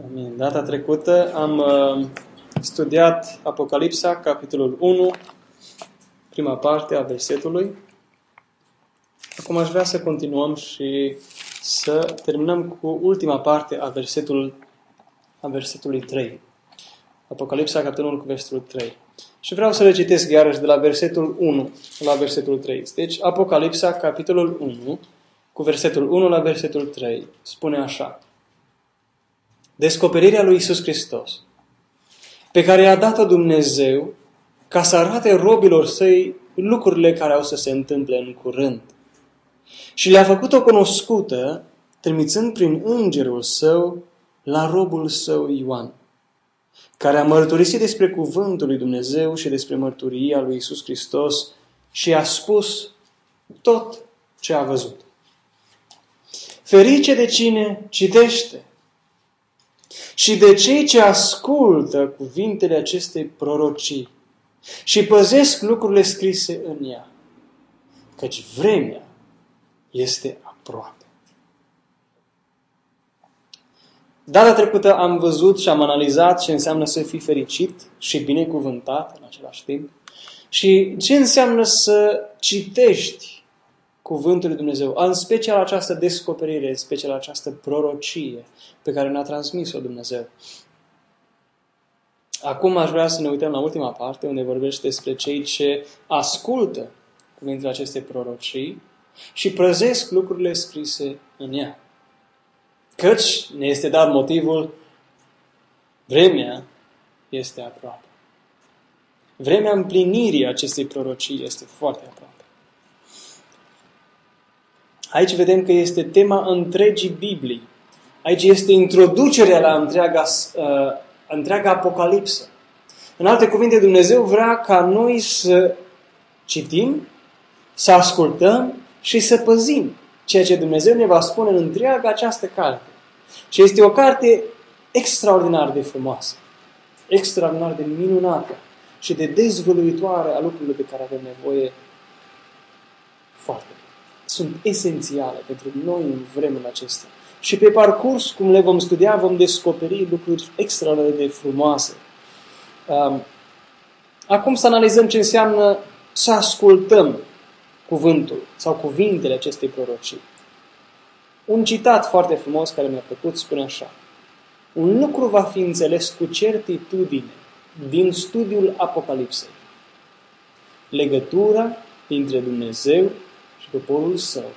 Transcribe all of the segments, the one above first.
Amin. Data trecută am uh, studiat Apocalipsa, capitolul 1, prima parte a versetului. Acum aș vrea să continuăm și să terminăm cu ultima parte a, versetul, a versetului 3. Apocalipsa, capitolul 1, cu versetul 3. Și vreau să le citesc iarăși de la versetul 1 la versetul 3. Deci, Apocalipsa, capitolul 1, cu versetul 1 la versetul 3, spune așa. Descoperirea lui Isus Hristos, pe care i-a dat-o Dumnezeu ca să arate robilor săi lucrurile care au să se întâmple în curând. Și le-a făcut-o cunoscută, trimițând prin îngerul său la robul său Ioan, care a mărturisit despre cuvântul lui Dumnezeu și despre mărturia lui Isus Hristos și a spus tot ce a văzut. Ferice de cine citește și de cei ce ascultă cuvintele acestei prorocii și păzesc lucrurile scrise în ea, căci vremea este aproape. Data trecută am văzut și am analizat ce înseamnă să fii fericit și binecuvântat în același timp și ce înseamnă să citești Cuvântul lui Dumnezeu, în special această descoperire, în special această prorocie pe care ne-a transmis-o Dumnezeu. Acum aș vrea să ne uităm la ultima parte, unde vorbește despre cei ce ascultă cuvintele acestei prorocii și prăzesc lucrurile scrise în ea. Căci ne este dat motivul, vremea este aproape. Vremea împlinirii acestei prorocii este foarte aproape. Aici vedem că este tema întregii Biblii. Aici este introducerea la întreaga, uh, întreaga apocalipsă. În alte cuvinte, Dumnezeu vrea ca noi să citim, să ascultăm și să păzim ceea ce Dumnezeu ne va spune în întreaga această carte. Și este o carte extraordinar de frumoasă, extraordinar de minunată și de dezvăluitoare a lucrurilor de care avem nevoie foarte sunt esențiale pentru noi în vremul acesta. Și pe parcurs, cum le vom studia, vom descoperi lucruri extraordinar de frumoase. Um, acum să analizăm ce înseamnă să ascultăm cuvântul sau cuvintele acestei prorocii. Un citat foarte frumos care mi-a plăcut spune așa. Un lucru va fi înțeles cu certitudine din studiul Apocalipsei. Legătura dintre Dumnezeu poporul său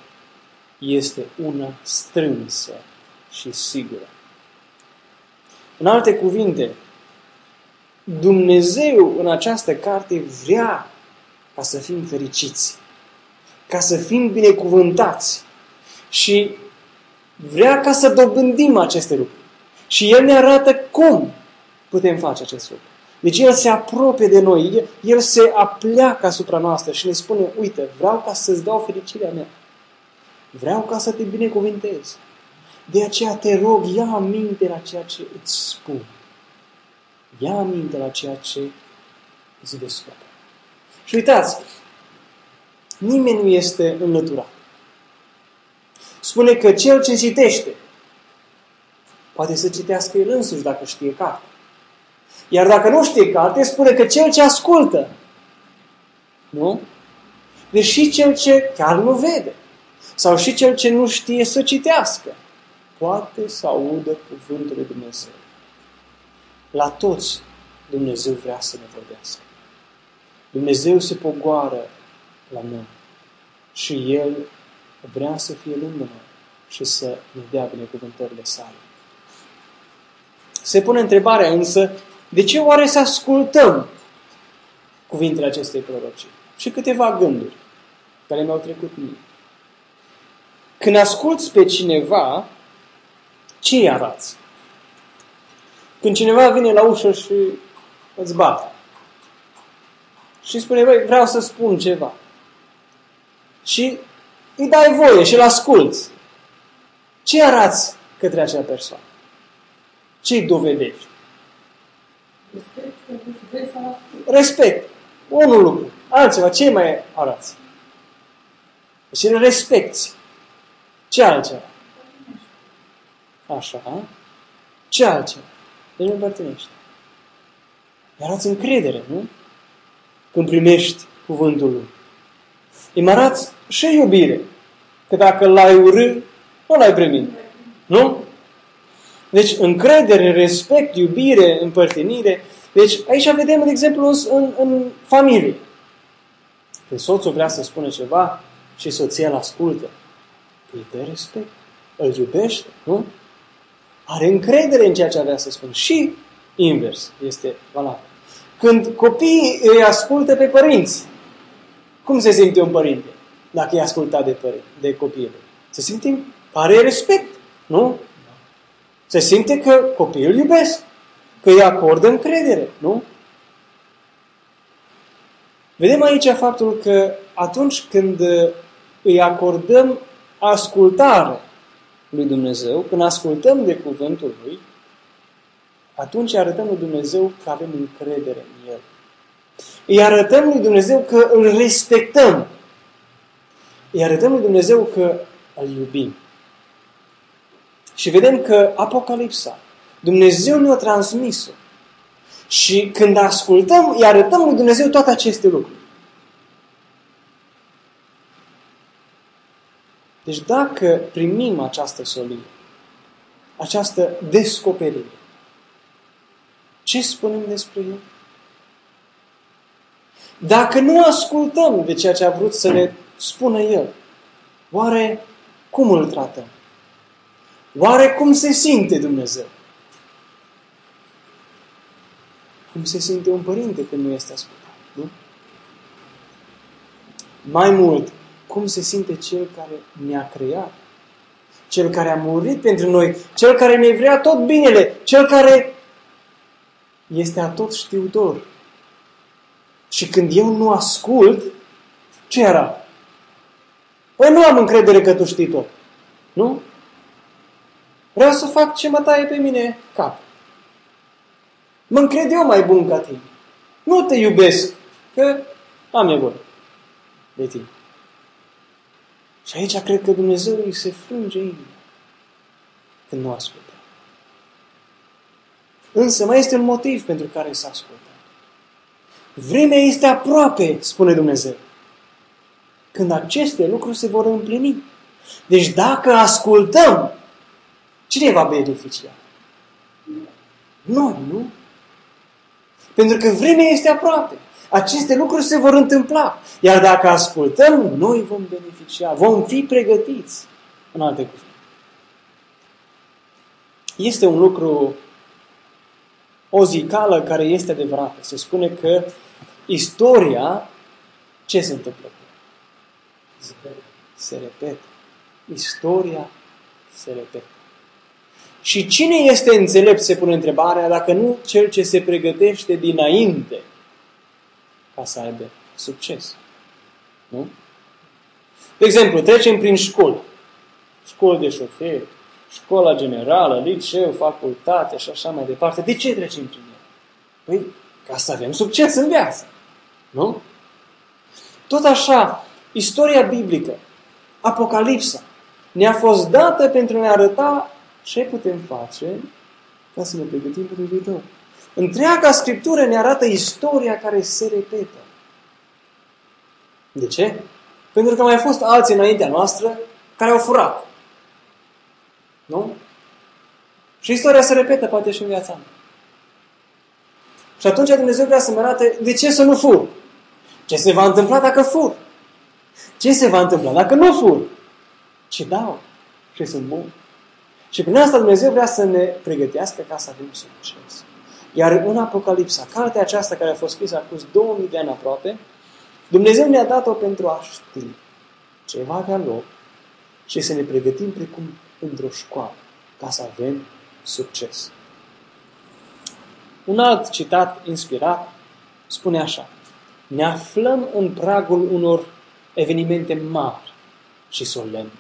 este una strânsă și sigură. În alte cuvinte, Dumnezeu în această carte vrea ca să fim fericiți, ca să fim binecuvântați și vrea ca să dobândim aceste lucruri. Și El ne arată cum putem face acest lucru. Deci El se apropie de noi, El se apleacă asupra noastră și ne spune, uite, vreau ca să-ți dau fericirea mea. Vreau ca să te binecuvintez. De aceea te rog, ia aminte la ceea ce îți spun. Ia aminte la ceea ce îți descoperă. Și uitați, nimeni nu este înlăturat. Spune că cel ce citește poate să citească el însuși dacă știe carte. Iar dacă nu știe carte, spune că cel ce ascultă, nu? Deci și cel ce chiar nu vede, sau și cel ce nu știe să citească, poate să audă cuvântul lui Dumnezeu. La toți Dumnezeu vrea să ne vorbească. Dumnezeu se pogoară la noi și El vrea să fie lângă noi și să ne dea binecuvântările sale. Se pune întrebarea însă, de ce oare să ascultăm cuvintele acestei prorocii? Și câteva gânduri care mi-au trecut mie. Când asculți pe cineva, ce îi arăți? Când cineva vine la ușă și îți bate și spune, băi, vreau să spun ceva. Și îi dai voie și îl asculți. Ce arăți către acea persoană? Ce îi dovedești? Respect. Unul lucru. Altceva. Ce mai arăți? Deci îl respecti. Ce altceva? Așa. Ce altceva? Deci nu împărtănești. Îi arăți încredere, nu? Când primești cuvântul lui. Îi arăți și iubire. Că dacă l-ai urât, nu l-ai primit. Nu? Deci încredere, respect, iubire, împărtinire. Deci aici vedem, de exemplu, în, în familie. Când soțul vrea să spună ceva și soția îl ascultă, îi dă respect, îl iubește, nu? Are încredere în ceea ce avea să spună. Și invers este valabil. Când copiii îi ascultă pe părinți, cum se simte un părinte dacă e ascultat de, părinți, de copiii Se simte, are respect, nu? Se simte că copiii îl iubesc, că îi acordă încredere, nu? Vedem aici faptul că atunci când îi acordăm ascultare lui Dumnezeu, când ascultăm de cuvântul lui, atunci arătăm lui Dumnezeu că avem încredere în El. Îi arătăm lui Dumnezeu că îl respectăm. Îi arătăm lui Dumnezeu că îl iubim. Și vedem că Apocalipsa, Dumnezeu ne-a transmis-o. Și când ascultăm, îi arătăm lui Dumnezeu toate aceste lucruri. Deci dacă primim această solie, această descoperire, ce spunem despre el? Dacă nu ascultăm de ceea ce a vrut să ne spună el, oare cum îl tratăm? Oare cum se simte Dumnezeu? Cum se simte un părinte când nu este ascultat? Nu? Mai mult, cum se simte Cel care ne-a creat? Cel care a murit pentru noi, Cel care ne vrea tot binele, Cel care este atot știutor. Și când eu nu ascult, ce era? Păi nu am încredere că tu știi tot. Nu? Vreau să fac ce mă taie pe mine cap. Mă încred eu mai bun ca tine. Nu te iubesc, că am nevoie de tine. Și aici cred că Dumnezeu îi se frânge inima când nu ascultă. Însă mai este un motiv pentru care să ascultă. Vremea este aproape, spune Dumnezeu. Când aceste lucruri se vor împlini. Deci dacă ascultăm, cine va beneficia? Noi, nu? Pentru că vremea este aproape. Aceste lucruri se vor întâmpla. Iar dacă ascultăm, noi vom beneficia, vom fi pregătiți. În alte cuvinte. Este un lucru, o zicală care este adevărată. Se spune că istoria, ce se întâmplă? Se repetă. Istoria se repetă. Și cine este înțelept, se pune întrebarea, dacă nu cel ce se pregătește dinainte ca să aibă succes. Nu? De exemplu, trecem prin școală. Școală de șoferi, școala generală, liceu, facultate și așa mai departe. De ce trecem prin ele? Păi, ca să avem succes în viață. Nu? Tot așa, istoria biblică, Apocalipsa, ne-a fost dată pentru a ne arăta ce putem face ca să ne pregătim pentru viitor. Întreaga Scriptură ne arată istoria care se repetă. De ce? Pentru că mai fost alții înaintea noastră care au furat. Nu? Și istoria se repetă poate și în viața mea. Și atunci Dumnezeu vrea să-mi arate de ce să nu fur. Ce se va întâmpla dacă fur? Ce se va întâmpla dacă nu fur? Ce dau? Și sunt bun. Și prin asta Dumnezeu vrea să ne pregătească ca să avem succes. Iar în Apocalipsa, cartea aceasta care a fost scrisă acum 2000 de ani aproape, Dumnezeu ne-a dat-o pentru a ști ce va avea loc și să ne pregătim precum într-o școală ca să avem succes. Un alt citat inspirat spune așa. Ne aflăm în pragul unor evenimente mari și solemne.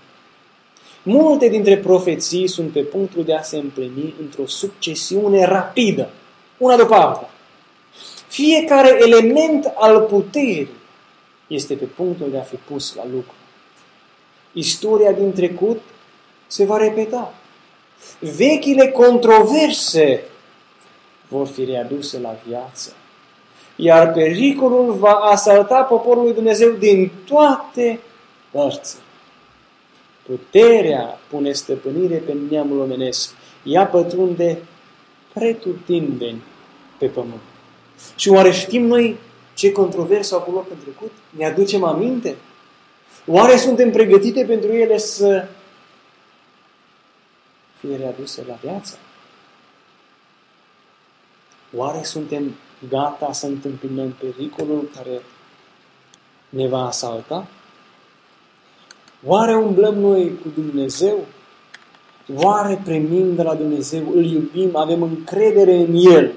Multe dintre profeții sunt pe punctul de a se împlini într-o succesiune rapidă una după alta. Fiecare element al puterii este pe punctul de a fi pus la lucru. Istoria din trecut se va repeta. Vechile controverse vor fi readuse la viață. Iar pericolul va asalta poporul lui Dumnezeu din toate părțile. Puterea pune stăpânire pe neamul omenesc. Ea pătrunde pretutindeni pe pământ. Și oare știm noi ce controverse au avut loc în trecut? Ne aducem aminte? Oare suntem pregătite pentru ele să fie readuse la viață? Oare suntem gata să întâmpinăm pericolul care ne va asalta? Oare umblăm noi cu Dumnezeu? Oare primim de la Dumnezeu, îl iubim, avem încredere în El,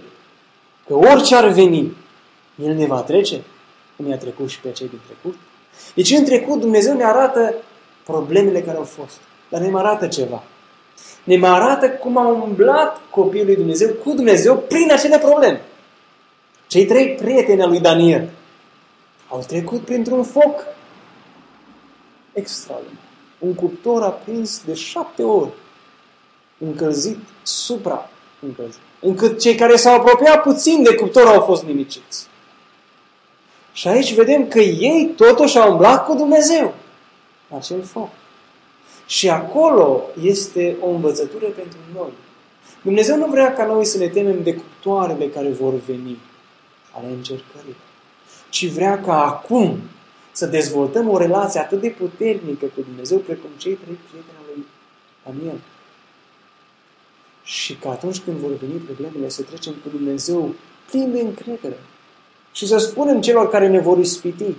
că orice ar veni, El ne va trece, cum i-a trecut și pe cei din trecut? Deci în trecut Dumnezeu ne arată problemele care au fost, dar ne mai arată ceva. Ne mai arată cum a umblat copilul lui Dumnezeu cu Dumnezeu prin acele probleme. Cei trei prieteni al lui Daniel au trecut printr-un foc extraordinar. Un cuptor aprins de șapte ori, încălzit supra încălzit. Încât cei care s-au apropiat puțin de cuptor au fost nimiciți. Și aici vedem că ei totuși au umblat cu Dumnezeu. Acel foc. Și acolo este o învățătură pentru noi. Dumnezeu nu vrea ca noi să ne temem de cuptoarele care vor veni ale încercării, ci vrea ca acum să dezvoltăm o relație atât de puternică cu Dumnezeu, precum cei trei prieteni al lui Daniel. Și că atunci când vor veni problemele, să trecem cu Dumnezeu plin de încredere. Și să spunem celor care ne vor ispiti,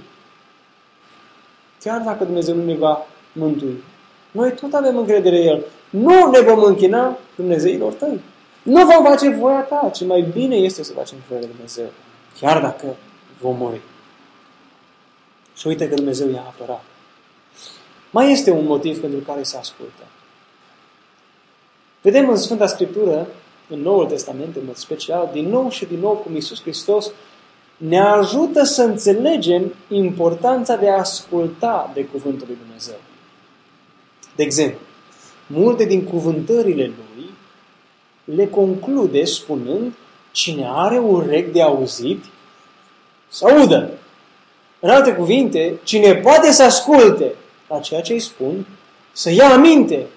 chiar dacă Dumnezeu nu ne va mântui, noi tot avem încredere în El. Nu ne vom închina Dumnezeilor tăi. Nu vom face voia ta, ci mai bine este să facem voia de Dumnezeu. Chiar dacă vom muri. Și uite că Dumnezeu i-a apărat. Mai este un motiv pentru care se ascultă. Vedem în Sfânta Scriptură, în Noul Testament, în mod special, din nou și din nou cum Iisus Hristos ne ajută să înțelegem importanța de a asculta de Cuvântul lui Dumnezeu. De exemplu, multe din cuvântările lui le conclude spunând cine are urechi de auzit, să audă. În alte cuvinte, cine poate să asculte la ceea ce îi spun, să ia aminte,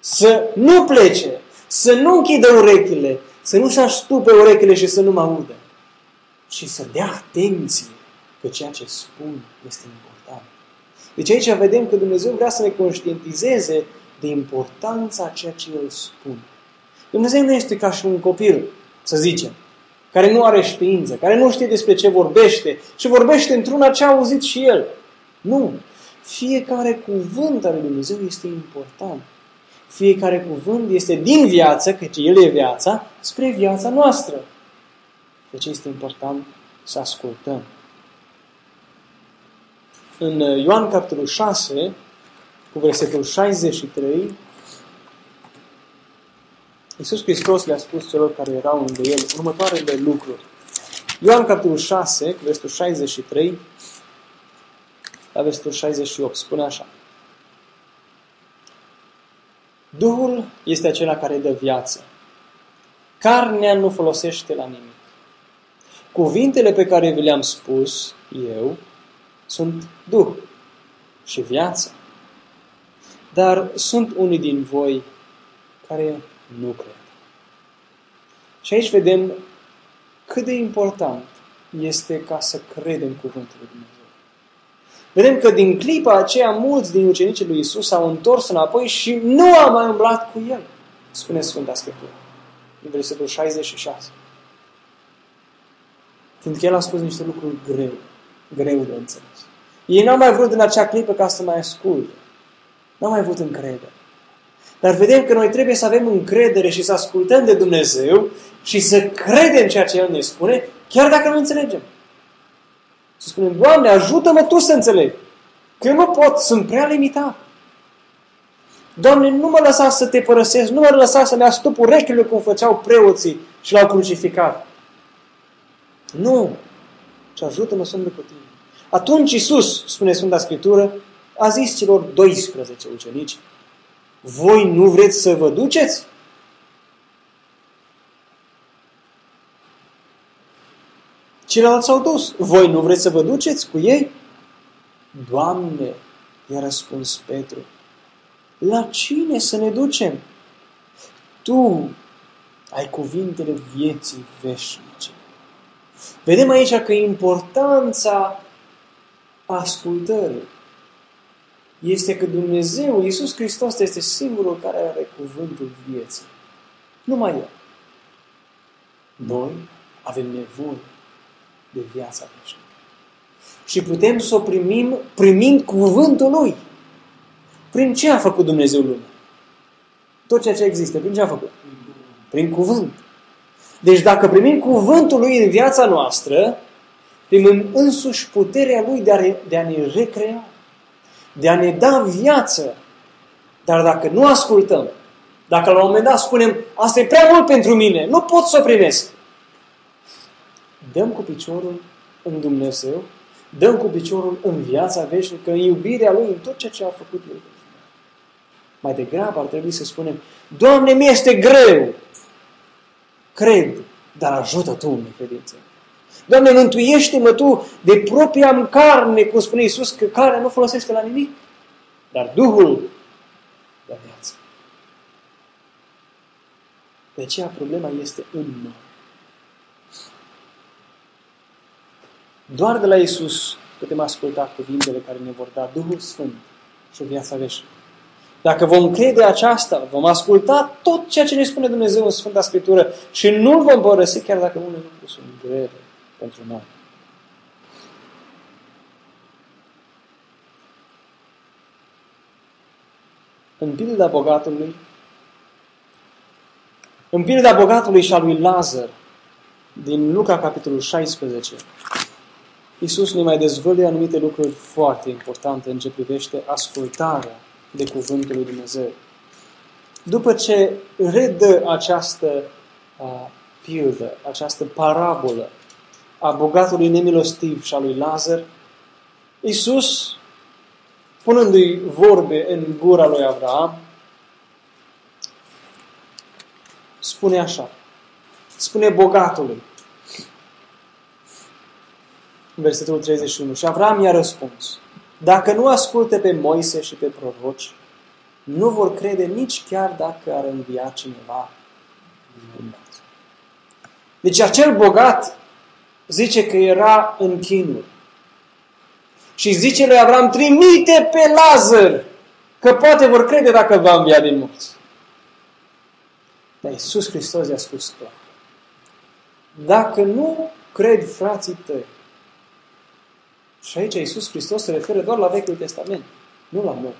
să nu plece, să nu închidă urechile, să nu se aștupe urechile și să nu mă audă, ci să dea atenție că ceea ce spun este important. Deci aici vedem că Dumnezeu vrea să ne conștientizeze de importanța a ceea ce El spune. Dumnezeu nu este ca și un copil, să zicem, care nu are știință, care nu știe despre ce vorbește și vorbește într-una ce a auzit și el. Nu. Fiecare cuvânt al lui Dumnezeu este important. Fiecare cuvânt este din viață, căci El e viața, spre viața noastră. Deci este important să ascultăm. În Ioan capitolul 6, cu versetul 63, Iisus Hristos le-a spus celor care erau lângă El următoarele lucruri. Ioan capitolul 6, versetul 63, la versetul 68, spune așa. Duhul este acela care dă viață. Carnea nu folosește la nimic. Cuvintele pe care vi le-am spus eu sunt Duh și viață. Dar sunt unii din voi care nu cred. Și aici vedem cât de important este ca să credem cuvântul lui Dumnezeu. Vedem că din clipa aceea mulți din ucenicii lui Isus s-au întors înapoi și nu au mai umblat cu el, spune Sfânta Scriptură, în versetul 66. Fiindcă el a spus niște lucruri greu, greu de înțeles. Ei n-au mai vrut în acea clipă ca să mai asculte. N-au mai avut încredere. Dar vedem că noi trebuie să avem încredere și să ascultăm de Dumnezeu și să credem ceea ce El ne spune, chiar dacă nu înțelegem. Să spunem, Doamne, ajută-mă Tu să înțeleg. Că eu nu pot, sunt prea limitat. Doamne, nu mă lăsa să te părăsesc, nu mă lăsa să-mi astup urechile cum făceau preoții și l-au crucificat. Nu! Și ajută-mă să cu tine. Atunci Iisus, spune Sfânta Scriptură, a zis celor 12 ucenici, voi nu vreți să vă duceți? Ceilalți s-au dus. Voi nu vreți să vă duceți cu ei? Doamne, i-a răspuns Petru, la cine să ne ducem? Tu ai cuvintele vieții veșnice. Vedem aici că importanța ascultării este că Dumnezeu, Iisus Hristos, este singurul care are cuvântul vieții. Numai El. Noi avem nevoie de viața veșnică. Și putem să o primim primind cuvântul Lui. Prin ce a făcut Dumnezeu lumea? Tot ceea ce există, prin ce a făcut? Prin cuvânt. Deci dacă primim cuvântul Lui în viața noastră, primim însuși puterea Lui de a, re, de a ne recrea, de a ne da viață. Dar dacă nu ascultăm, dacă la un moment dat spunem, asta e prea mult pentru mine, nu pot să o primesc, dăm cu piciorul în Dumnezeu, dăm cu piciorul în viața veșnică, în iubirea Lui, în tot ceea ce a făcut El. Mai degrabă ar trebui să spunem, Doamne, mi este greu, cred, dar ajută Tu în credință. Doamne, mântuiește-mă Tu de propria carne, cum spune Iisus, că care nu folosește la nimic, dar Duhul la viață. De aceea problema este în noi. Doar de la Iisus putem asculta cuvintele care ne vor da Duhul Sfânt și viața veșnică. Dacă vom crede aceasta, vom asculta tot ceea ce ne spune Dumnezeu în Sfânta Scriptură și nu-L vom părăsi chiar dacă unele lucruri sunt grele pentru noi. În pilda bogatului, în pilda bogatului și a lui Lazar, din Luca, capitolul 16, Iisus ne mai dezvăluie anumite lucruri foarte importante în ce privește ascultarea de Cuvântul lui Dumnezeu. După ce redă această a, pildă, această parabolă a bogatului nemilostiv și a lui Lazar, Iisus, punându-i vorbe în gura lui Abraham, spune așa, spune bogatului, în versetul 31. Și Avram i-a răspuns, dacă nu asculte pe Moise și pe proroci, nu vor crede nici chiar dacă ar învia cineva din Deci acel bogat zice că era în chinuri. Și zice lui Avram, trimite pe Lazar, că poate vor crede dacă va învia din morți. Dar Iisus Hristos i-a spus clar. Dacă nu cred frații tăi și aici Iisus Hristos se referă doar la Vechiul Testament, nu la nou.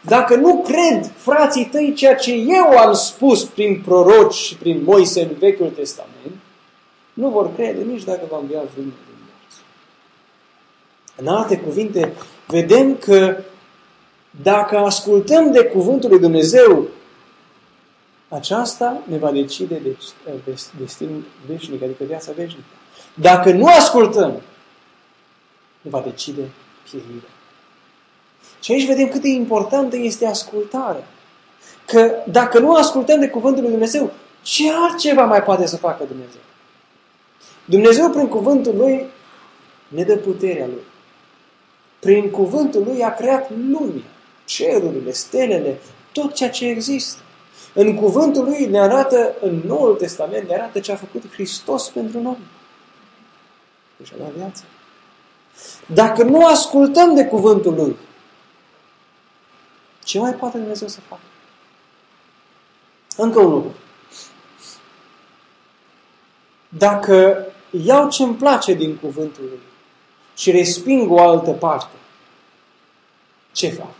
Dacă nu cred frații tăi ceea ce eu am spus prin proroci și prin Moise în Vechiul Testament, nu vor crede nici dacă va învia vreunul din morți. În alte cuvinte, vedem că dacă ascultăm de Cuvântul lui Dumnezeu, aceasta ne va decide destin veșnic, adică viața veșnică. Dacă nu ascultăm, ne va decide pierirea. Și aici vedem cât de importantă este ascultarea. Că dacă nu ascultăm de Cuvântul lui Dumnezeu, ce altceva mai poate să facă Dumnezeu? Dumnezeu, prin Cuvântul Lui, ne dă puterea Lui. Prin Cuvântul Lui a creat lumea, cerurile, stelele, tot ceea ce există. În Cuvântul Lui ne arată, în Noul Testament, ne arată ce a făcut Hristos pentru noi. Și a dat viață. Dacă nu ascultăm de cuvântul Lui, ce mai poate Dumnezeu să facă? Încă un lucru. Dacă iau ce îmi place din cuvântul Lui și resping o altă parte, ce fac?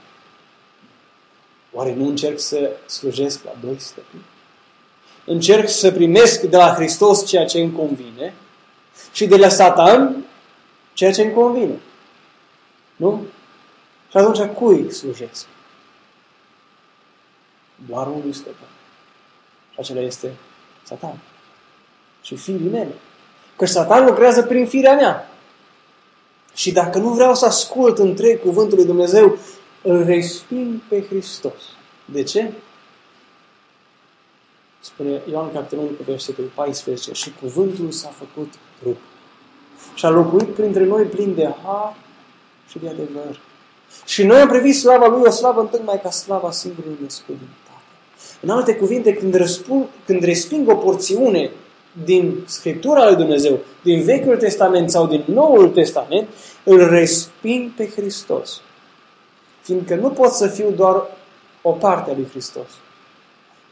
Oare nu încerc să slujesc la doi stăpâni? Încerc să primesc de la Hristos ceea ce îmi convine și de la Satan ceea ce îmi convine. Nu? Și atunci cui slujesc? Doar unui stăpân. Și acela este Satan. Și fiii mele. Că Satan lucrează prin firea mea. Și dacă nu vreau să ascult întreg cuvântul lui Dumnezeu, îl resping pe Hristos. De ce? Spune Ioan capitolul 1 cu versetul 14 și cuvântul s-a făcut trup și a locuit printre noi plin de har și de adevăr. Și noi am privit slava Lui, o slavă mai ca slava singurului născut din Tatăl. În alte cuvinte, când, răspund, când resping o porțiune din Scriptura lui Dumnezeu, din Vechiul Testament sau din Noul Testament, îl resping pe Hristos. Fiindcă nu pot să fiu doar o parte a lui Hristos.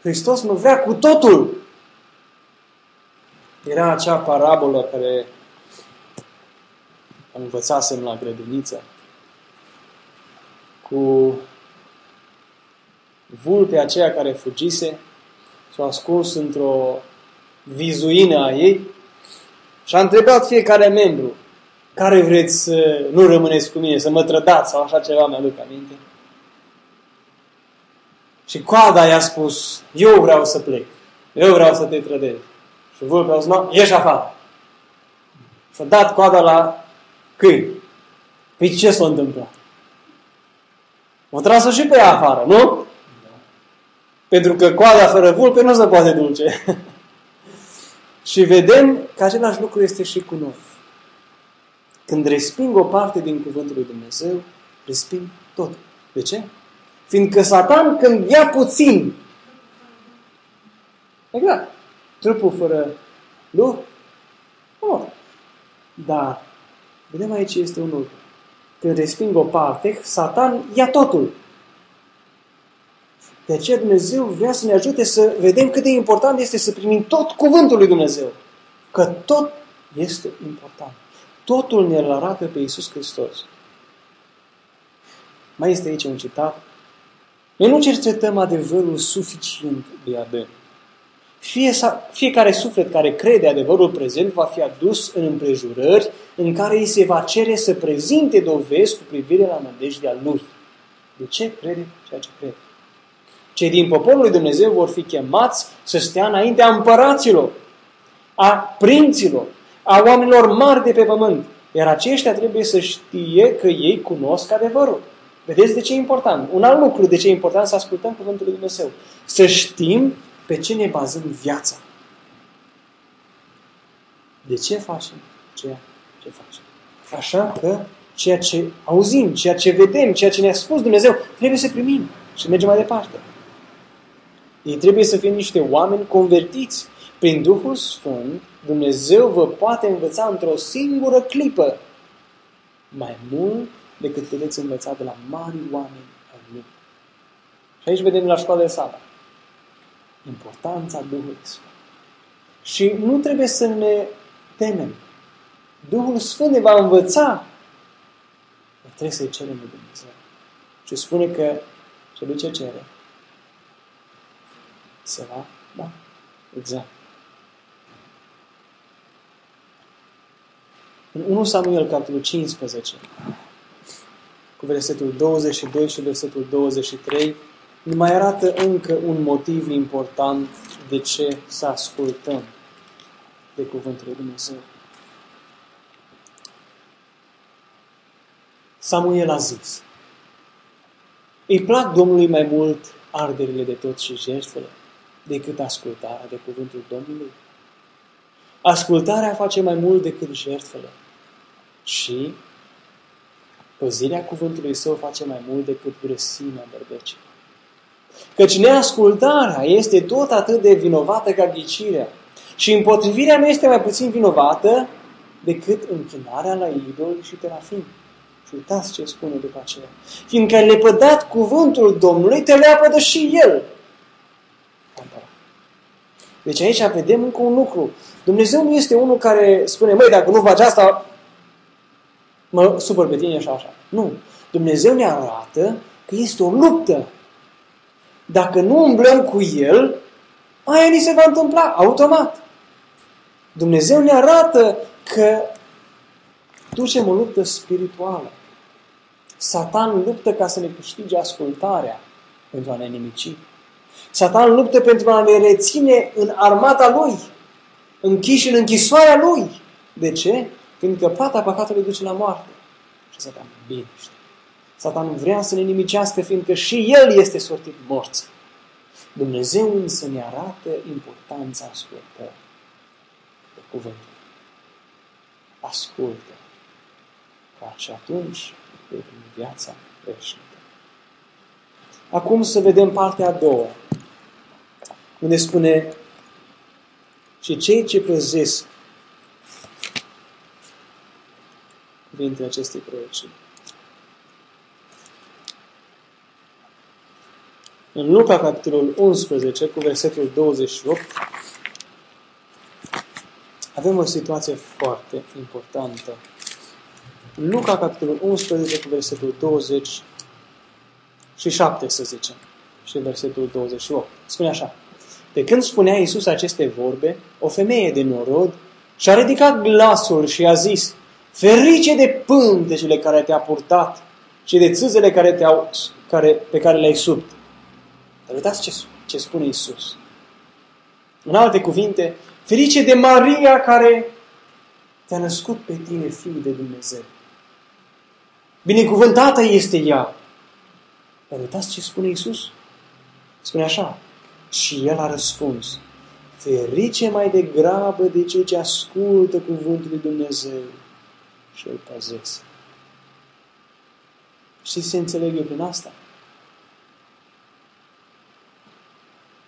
Hristos mă vrea cu totul. Era acea parabolă care învățasem la grădiniță cu vulpea aceea care fugise s-a ascuns într-o vizuină a ei și a întrebat fiecare membru care vreți să nu rămâneți cu mine, să mă trădați sau așa ceva, mi-aduc aminte. Și coada i-a spus, eu vreau să plec, eu vreau să te trădez. Și vulpea a zis, no, ieși afară. Și-a dat coada la câini. Păi ce s-a întâmplat? O tras și pe ea afară, nu? Pentru că coada fără vulpe nu se poate dulce. și vedem că același lucru este și cu noi. Când resping o parte din Cuvântul lui Dumnezeu, resping tot. De ce? Fiindcă Satan când ia puțin, exact, trupul fără lucru, oh. dar vedem aici este un lucru. Când resping o parte, Satan ia totul. De aceea Dumnezeu vrea să ne ajute să vedem cât de important este să primim tot cuvântul lui Dumnezeu. Că tot este important. Totul ne arată pe Iisus Hristos. Mai este aici un citat. Noi nu cercetăm adevărul suficient de adânc. Fie, fiecare suflet care crede adevărul prezent va fi adus în împrejurări în care îi se va cere să prezinte dovezi cu privire la nădejdea lui. De ce crede ceea ce crede? Cei din poporul lui Dumnezeu vor fi chemați să stea înaintea împăraților, a prinților, a oamenilor mari de pe pământ. Iar aceștia trebuie să știe că ei cunosc adevărul. Vedeți de ce e important? Un alt lucru de ce e important să ascultăm Cuvântul lui Dumnezeu. Să știm pe ce ne bazăm viața. De ce facem ceea ce facem? Așa că ceea ce auzim, ceea ce vedem, ceea ce ne-a spus Dumnezeu, trebuie să primim și mergem mai departe. Ei trebuie să fie niște oameni convertiți. Prin Duhul Sfânt, Dumnezeu vă poate învăța într-o singură clipă mai mult decât puteți învăța de la mari oameni ai Lui. Și aici vedem la școala de sabat importanța Duhului Sfânt. Și nu trebuie să ne temem. Duhul Sfânt ne va învăța. Dar trebuie să-i cerem lui Dumnezeu. Și spune că celui ce cere se va da. Exact. În 1 Samuel, capitolul 15, cu versetul 22 și versetul 23, ne mai arată încă un motiv important de ce să ascultăm de Cuvântul lui Dumnezeu. Samuel a zis, îi plac Domnului mai mult arderile de tot și jertfele decât ascultarea de Cuvântul Domnului. Ascultarea face mai mult decât jertfele și păzirea cuvântului său face mai mult decât grăsimea berbecii. Căci neascultarea este tot atât de vinovată ca ghicirea. Și împotrivirea nu este mai puțin vinovată decât închinarea la idol și terafim. Și uitați ce spune după aceea. Fiindcă le pădat cuvântul Domnului, te leapădă și El. Deci aici vedem încă un lucru. Dumnezeu nu este unul care spune, măi, dacă nu faci asta, mă supăr pe tine și așa. Nu. Dumnezeu ne arată că este o luptă dacă nu umblăm cu El, aia ni se va întâmpla automat. Dumnezeu ne arată că ducem o luptă spirituală. Satan luptă ca să ne câștige ascultarea pentru a ne nimici. Satan luptă pentru a ne reține în armata lui, închiși în închisoarea lui. De ce? Fiindcă plata păcatului duce la moarte. Și Satan, bine știu. Satan vrea să ne nimicească, fiindcă și el este sortit morți. Dumnezeu însă ne arată importanța ascultării de cuvântul. Ascultă, ca și atunci vei primi viața veșnică. Acum să vedem partea a doua, unde spune și cei ce păzesc cuvintele acestei prorocii. În Luca, capitolul 11, cu versetul 28, avem o situație foarte importantă. În Luca, capitolul 11, cu versetul 20 și 7, să zicem, și versetul 28. Spune așa. Pe când spunea Iisus aceste vorbe, o femeie de norod și-a ridicat glasul și a zis, Ferice de pântecele care te-a purtat și de țâzele care te-au, care, pe care le-ai subt. Dar uitați ce, ce spune Isus. În alte cuvinte, ferice de Maria care te-a născut pe tine, Fiul de Dumnezeu. Binecuvântată este ea. Dar uitați ce spune Isus. Spune așa. Și el a răspuns. Ferice mai degrabă de cei ce ascultă cuvântul lui Dumnezeu și îl păzesc. Știți ce înțeleg eu prin asta?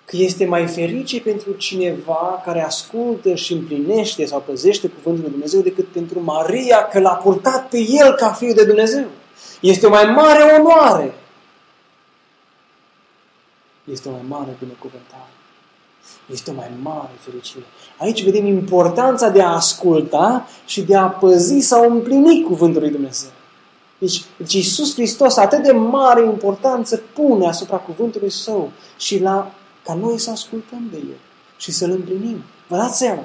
Că este mai ferice pentru cineva care ascultă și împlinește sau păzește cuvântul lui Dumnezeu decât pentru Maria că l-a purtat pe el ca fiul de Dumnezeu. Este o mai mare onoare. Este o mai mare binecuvântare. Este o mai mare fericire. Aici vedem importanța de a asculta și de a păzi sau împlini cuvântul lui Dumnezeu. Deci, deci Iisus Hristos atât de mare importanță pune asupra cuvântului Său și la, ca noi să ascultăm de El și să-L împlinim. Vă dați seama?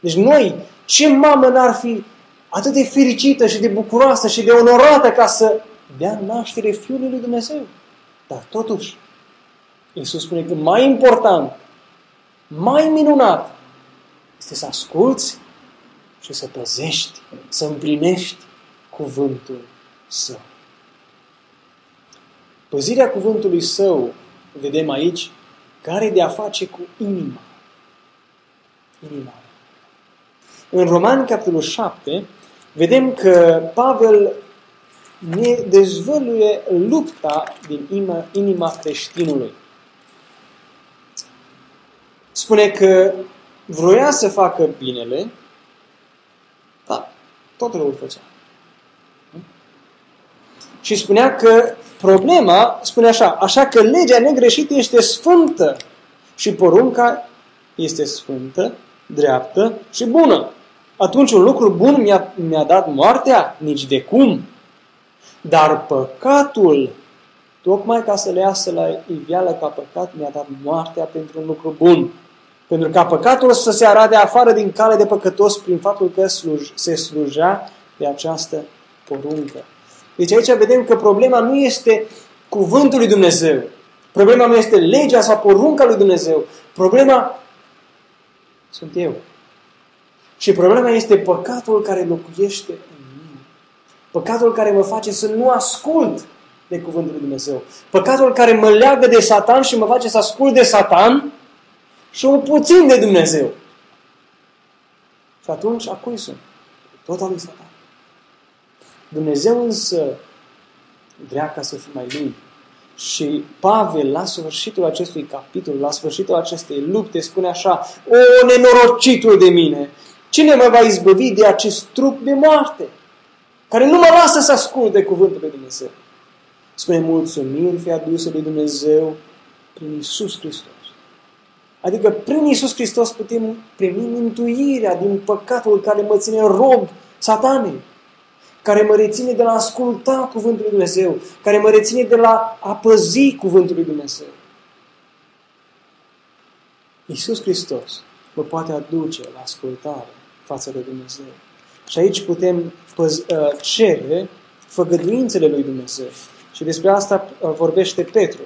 Deci noi, ce mamă n-ar fi atât de fericită și de bucuroasă și de onorată ca să dea naștere Fiului lui Dumnezeu. Dar totuși, Iisus spune că mai important mai minunat este să asculți și să păzești, să împlinești cuvântul său. Păzirea cuvântului său, vedem aici, care de a face cu inima. Inima. În Roman, capitolul 7, vedem că Pavel ne dezvăluie lupta din inima, inima creștinului spune că vroia să facă binele, dar tot răul făcea. Și spunea că problema, spune așa, așa că legea negreșită este sfântă și porunca este sfântă, dreaptă și bună. Atunci un lucru bun mi-a, mi-a dat moartea? Nici de cum. Dar păcatul, tocmai ca să le iasă la iveală ca păcat, mi-a dat moartea pentru un lucru bun. Pentru ca păcatul să se arate afară din cale de păcătos prin faptul că sluj, se slujea de această poruncă. Deci aici vedem că problema nu este cuvântul lui Dumnezeu. Problema nu este legea sau porunca lui Dumnezeu. Problema sunt eu. Și problema este păcatul care locuiește în mine. Păcatul care mă face să nu ascult de cuvântul lui Dumnezeu. Păcatul care mă leagă de Satan și mă face să ascult de Satan și o puțin de Dumnezeu. Și atunci, a cui sunt? Tot al lui Satan. Dumnezeu însă vrea ca să fii mai lui. Și Pavel, la sfârșitul acestui capitol, la sfârșitul acestei lupte, spune așa, O, nenorocitul de mine, cine mă va izbăvi de acest trup de moarte, care nu mă lasă să ascult de cuvântul lui Dumnezeu? Spune, mulțumiri fi adusă lui Dumnezeu prin Iisus Hristos. Adică prin Iisus Hristos putem primi mântuirea din păcatul care mă ține rob satanei, care mă reține de la a asculta Cuvântul lui Dumnezeu, care mă reține de la a păzi Cuvântul lui Dumnezeu. Iisus Hristos mă poate aduce la ascultare față de Dumnezeu. Și aici putem păz- uh, cere făgăduințele lui Dumnezeu. Și despre asta uh, vorbește Petru.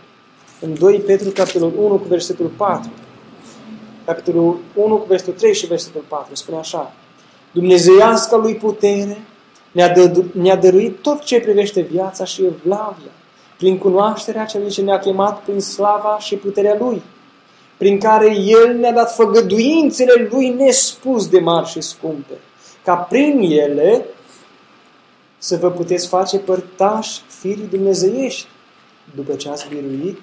În 2 Petru, capitolul 1, cu versetul 4 capitolul 1 cu versetul 3 și versetul 4. Spune așa. Dumnezeiasca lui putere Ne-a, dă, ne-a dăruit tot ce privește viața și evlavia, prin cunoașterea celui ce ne-a chemat prin slava și puterea Lui, prin care El ne-a dat făgăduințele Lui nespus de mari și scumpe, ca prin ele să vă puteți face părtași firii dumnezeiești, după ce ați biruit,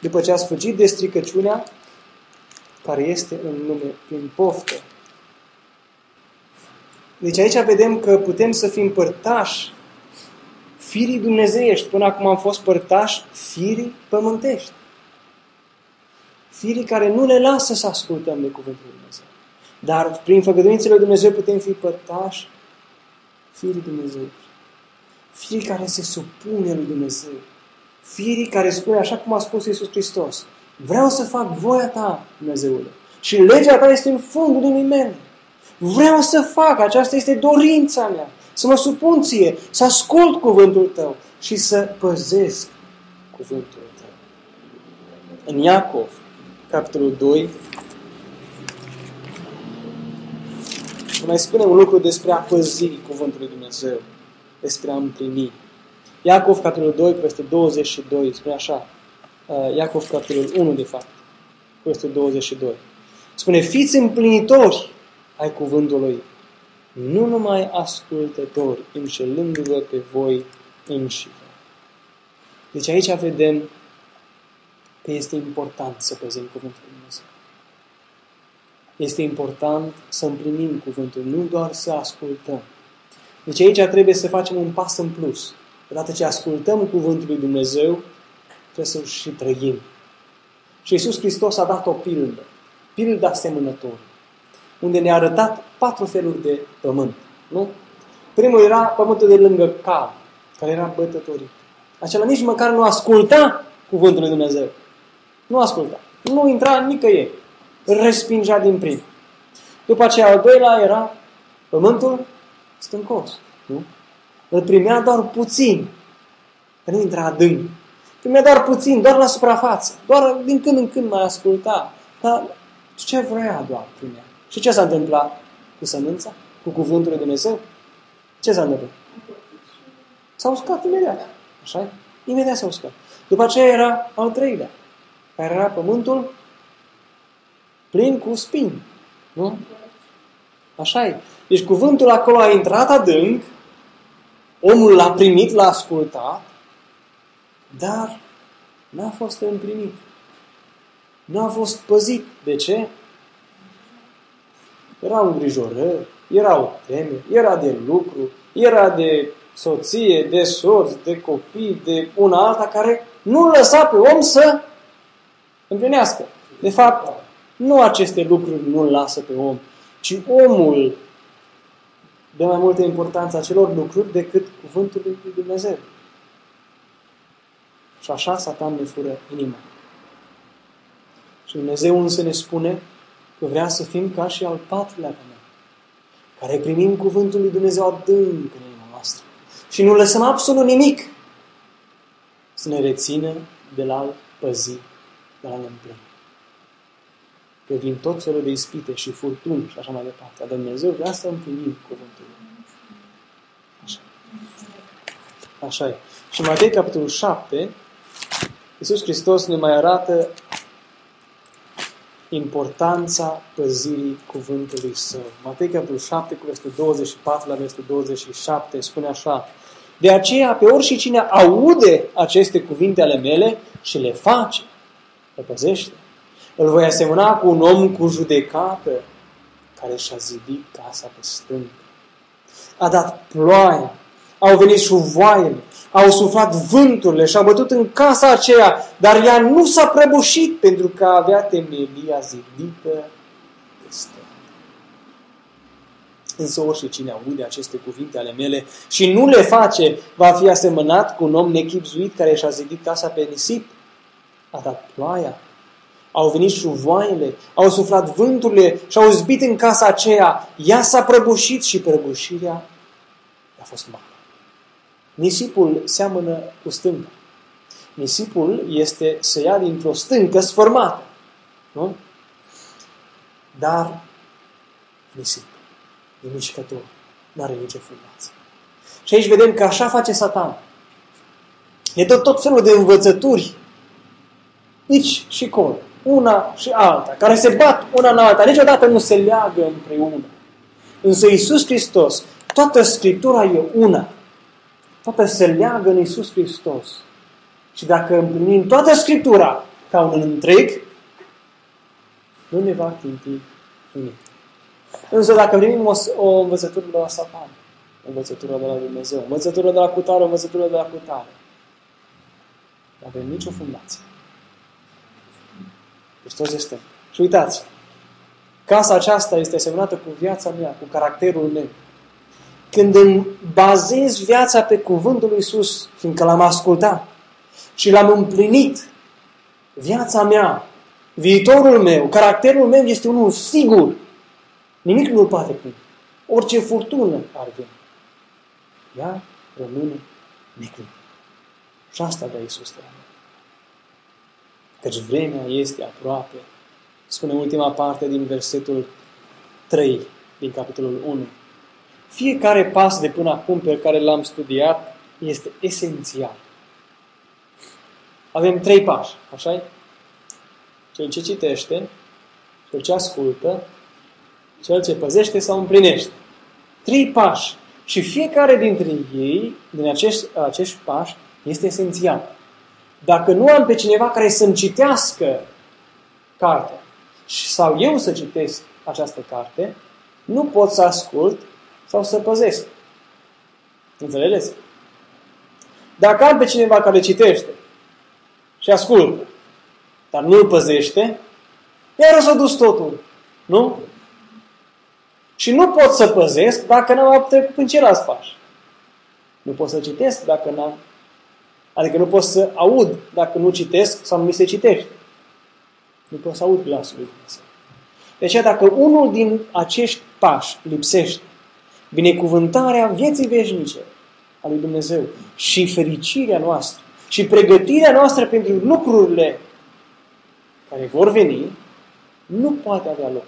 după ce ați fugit de stricăciunea care este în lume prin poftă. Deci aici vedem că putem să fim părtași firii dumnezeiești. Până acum am fost părtași firii pământești. Firii care nu ne lasă să ascultăm de Cuvântul Lui Dumnezeu. Dar prin făgăduințele Lui Dumnezeu putem fi părtași firii dumnezeiești. Firii care se supune lui Dumnezeu. Firii care spune, așa cum a spus Iisus Hristos, vreau să fac voia ta, Dumnezeule. Și legea ta este în fundul inimii mele. Vreau să fac, aceasta este dorința mea. Să mă supun ție, să ascult cuvântul tău și să păzesc cuvântul tău. În Iacov, capitolul 2, mai spune un lucru despre a păzi cuvântul lui Dumnezeu, despre a împlini. Iacov, capitolul 2, peste 22, spune așa, uh, Iacov, capitolul 1, de fapt, peste 22. Spune, fiți împlinitori ai cuvântului, nu numai ascultători, înșelându-vă pe voi înșivă. Deci aici vedem că este important să păzim cuvântul lui Dumnezeu. Este important să împlinim cuvântul, nu doar să ascultăm. Deci aici trebuie să facem un pas în plus. Odată ce ascultăm cuvântul lui Dumnezeu, trebuie să-l și trăim. Și Iisus Hristos a dat o pildă, pilda semănătorului unde ne-a arătat patru feluri de pământ. Nu? Primul era pământul de lângă cal, care era bătătorit. Acela nici măcar nu asculta cuvântul lui Dumnezeu. Nu asculta. Nu intra nicăieri. Îl respingea din prim. După aceea, al doilea era pământul stâncos. Nu? Îl primea doar puțin. Că nu intra adânc. Primea doar puțin, doar la suprafață. Doar din când în când mai asculta. Dar ce vrea doar primea. Și ce s-a întâmplat cu sămânța? Cu cuvântul lui Dumnezeu? Ce s-a întâmplat? S-a uscat imediat. așa Imediat s-a uscat. După aceea era al treilea, care era pământul plin cu spini. Nu? Așa e. Deci cuvântul acolo a intrat adânc, omul l-a primit, l-a ascultat, dar n-a fost împlinit. Nu a fost păzit. De ce? Erau îngrijorări, erau teme, era de lucru, era de soție, de soț, de copii, de una alta care nu lăsa pe om să împlinească. De fapt, nu aceste lucruri nu lasă pe om, ci omul dă mai multă importanță acelor lucruri decât cuvântul lui Dumnezeu. Și așa Satan ne fură inima. Și Dumnezeu însă ne spune că vrea să fim ca și al patrulea canal, care primim cuvântul lui Dumnezeu adânc în inima noastră și nu lăsăm absolut nimic să ne rețină de la păzi, de la împlini. Că vin tot felul de ispite și furtuni și așa mai departe. Dar Dumnezeu vrea să împlinim cuvântul lui. Așa. Așa e. Și Matei, capitolul 7, Iisus Hristos ne mai arată importanța păzirii cuvântului său. Matei capitolul 7 cu versetul 24 la versetul 27 spune așa De aceea pe orice cine aude aceste cuvinte ale mele și le face, le păzește, îl voi asemăna cu un om cu judecată care și-a zidit casa pe stâncă. A dat ploaie, au venit șuvoaiele, au suflat vânturile și au bătut în casa aceea, dar ea nu s-a prăbușit pentru că avea temelia zidită peste. Însă orice cine aude aceste cuvinte ale mele și nu le face, va fi asemănat cu un om nechipzuit care și-a zidit casa pe nisip. A dat ploaia, au venit șuvoaiele, au suflat vânturile și au zbit în casa aceea. Ea s-a prăbușit și prăbușirea a fost mare. Nisipul seamănă cu stânca. Nisipul este să ia dintr-o stâncă sfărmată. Nu? Dar nisip e mișcător, nu are nicio fundație. Și aici vedem că așa face satan. E tot, tot felul de învățături, aici și acolo, una și alta, care se bat una în alta, niciodată nu se leagă împreună. Însă Iisus Hristos, toată Scriptura e una. Toată se leagă în Iisus Hristos. Și dacă împlinim toată Scriptura ca un întreg, nu ne va chinti nimic. Însă dacă primim o, o învățătură de la Satan, o învățătură de la Dumnezeu, o învățătură de la cutare, o învățătură de la cutare, nu avem nicio fundație. Hristos este. Și uitați, casa aceasta este semnată cu viața mea, cu caracterul meu. Când îmi bazez viața pe cuvântul lui Iisus, fiindcă l-am ascultat și l-am împlinit, viața mea, viitorul meu, caracterul meu este unul sigur. Nimic nu poate prinde. Orice furtună ar veni. Ea rămâne neclină. Și asta de Iisus de la noi. Căci vremea este aproape. Spune ultima parte din versetul 3 din capitolul 1. Fiecare pas de până acum pe care l-am studiat este esențial. Avem trei pași, așa Cel ce citește, cel ce ascultă, cel ce păzește sau împlinește. Trei pași. Și fiecare dintre ei, din acești, acești pași, este esențial. Dacă nu am pe cineva care să-mi citească cartea sau eu să citesc această carte, nu pot să ascult sau să păzesc. Înțelegeți? Dacă am pe cineva care citește și ascultă, dar nu îl păzește, iar o să dus totul. Nu? Și nu pot să păzesc dacă n-am trecut în celălalt pași. Nu pot să citesc dacă n-am... Adică nu pot să aud dacă nu citesc sau nu mi se citește. Nu pot să aud glasul lui Dumnezeu. Deci, dacă unul din acești pași lipsește, binecuvântarea vieții veșnice a lui Dumnezeu și fericirea noastră și pregătirea noastră pentru lucrurile care vor veni, nu poate avea loc.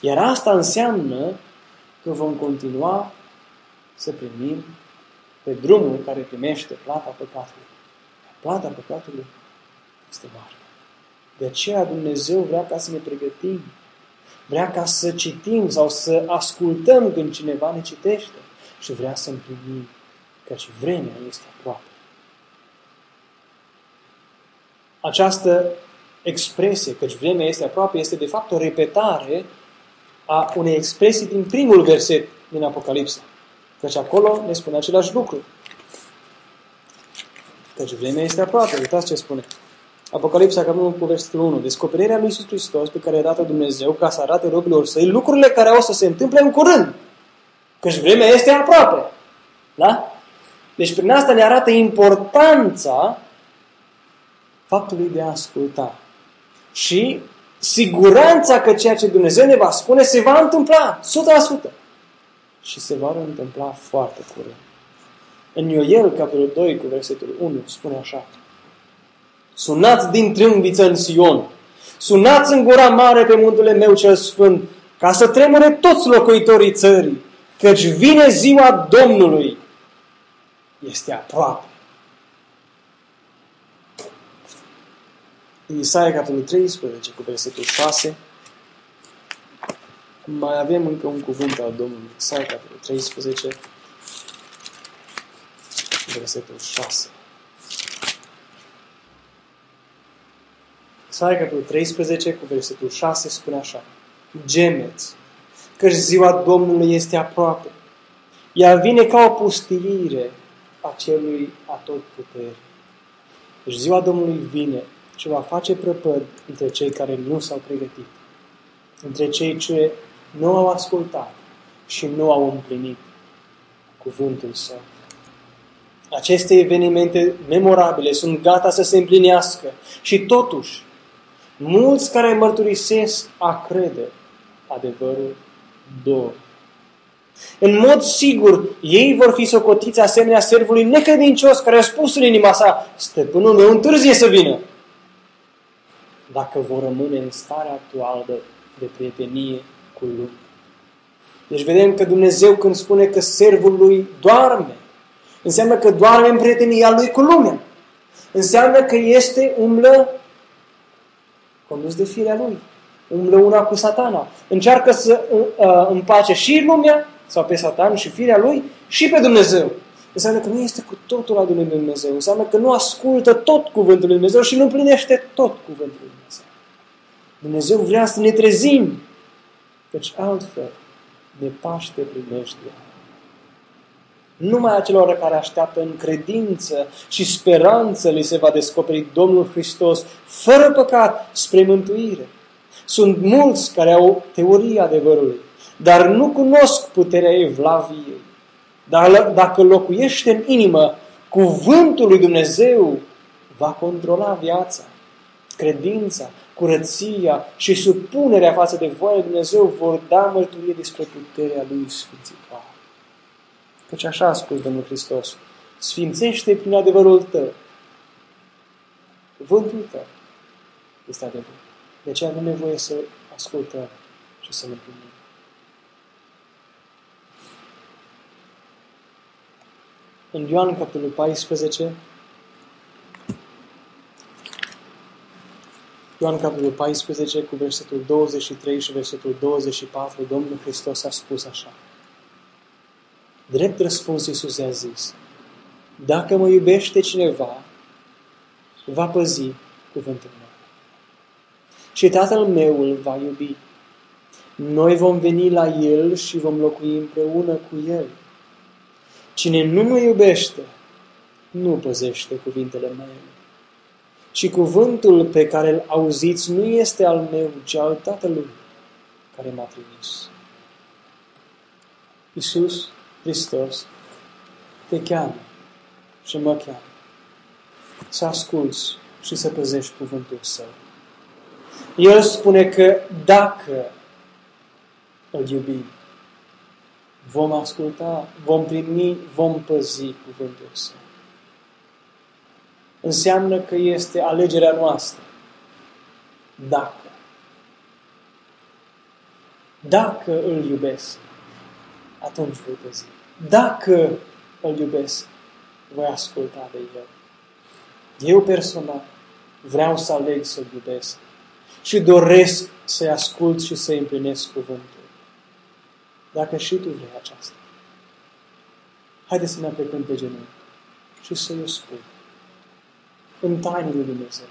Iar asta înseamnă că vom continua să primim pe drumul care primește plata păcatului. Plata păcatului este mare. De aceea Dumnezeu vrea ca să ne pregătim. Vrea ca să citim sau să ascultăm când cineva ne citește. Și vrea să împlinim căci vremea este aproape. Această expresie, căci vremea este aproape, este de fapt o repetare a unei expresii din primul verset din Apocalipsa. Căci acolo ne spune același lucru. Căci vremea este aproape. Uitați ce spune. Apocalipsa, capitolul cu versetul 1. Descoperirea lui Iisus Hristos pe care a dat-o Dumnezeu ca să arate robilor săi lucrurile care au să se întâmple în curând. Căci vremea este aproape. Da? Deci prin asta ne arată importanța faptului de a asculta. Și siguranța că ceea ce Dumnezeu ne va spune se va întâmpla 100%. Și se va întâmpla foarte curând. În Ioel, capitolul 2, cu versetul 1, spune așa. Sunați din trâmbiță în Sion, sunați în gura mare pe muntele meu cel sfânt, ca să tremure toți locuitorii țării, căci vine ziua Domnului. Este aproape. În Isaia, capitolul 13, cu versetul 6, mai avem încă un cuvânt al Domnului. Isaia, capitolul 13, versetul 6. Isaia, capitolul 13, cu versetul 6, spune așa. Gemeți, căci ziua Domnului este aproape. Ea vine ca o pustiire a celui atotputere. Deci ziua Domnului vine și va face prăpăd între cei care nu s-au pregătit, între cei ce nu au ascultat și nu au împlinit cuvântul său. Aceste evenimente memorabile sunt gata să se împlinească și totuși, mulți care mărturisesc a crede adevărul dor. În mod sigur, ei vor fi socotiți asemenea servului necredincios care a spus în inima sa, stăpânul meu întârzie să vină dacă vor rămâne în starea actuală de, de prietenie cu lumea. Deci vedem că Dumnezeu când spune că servul lui doarme, înseamnă că doarme în prietenia lui cu lumea. Înseamnă că este umblă condus de firea lui. Umblă una cu satana. Încearcă să uh, împace și lumea, sau pe satan și firea lui, și pe Dumnezeu. Înseamnă că nu este cu totul la Dumnezeu. Înseamnă că nu ascultă tot cuvântul lui Dumnezeu și nu împlinește tot cuvântul lui Dumnezeu. Dumnezeu vrea să ne trezim. Căci altfel, de Paște primește. Numai acelor care așteaptă în credință și speranță li se va descoperi Domnul Hristos fără păcat spre mântuire. Sunt mulți care au teoria adevărului, dar nu cunosc puterea evlaviei. Dar dacă locuiește în inimă, cuvântul lui Dumnezeu va controla viața, credința, curăția și supunerea față de voia lui Dumnezeu vor da mărturie despre puterea lui sfințitoare. Căci așa a spus Domnul Hristos, sfințește prin adevărul tău. Cuvântul tău este adevăr. De ce avem nevoie să ascultăm și să ne primim. În Ioan, capitolul 14, Ioan capitolul 14 cu versetul 23 și versetul 24, Domnul Hristos a spus așa. Drept răspuns Iisus i-a zis, Dacă mă iubește cineva, va păzi cuvântul meu. Și Tatăl meu îl va iubi. Noi vom veni la El și vom locui împreună cu El. Cine nu mă iubește, nu păzește cuvintele mele. Și cuvântul pe care îl auziți nu este al meu, ci al Tatălui care m-a trimis. Iisus Hristos te cheamă și mă cheamă să asculți și să păzești cuvântul Său. El spune că dacă îl iubim, vom asculta, vom primi, vom păzi cuvântul Său. Înseamnă că este alegerea noastră. Dacă. Dacă îl iubesc, atunci voi păzi. Dacă îl iubesc, voi asculta de el. Eu personal vreau să aleg să-l iubesc și doresc să-i ascult și să-i împlinesc cuvântul. Dacă și tu vrei aceasta, haideți să ne aplicăm pe genunchi și să-i spun în tainele lui Dumnezeu.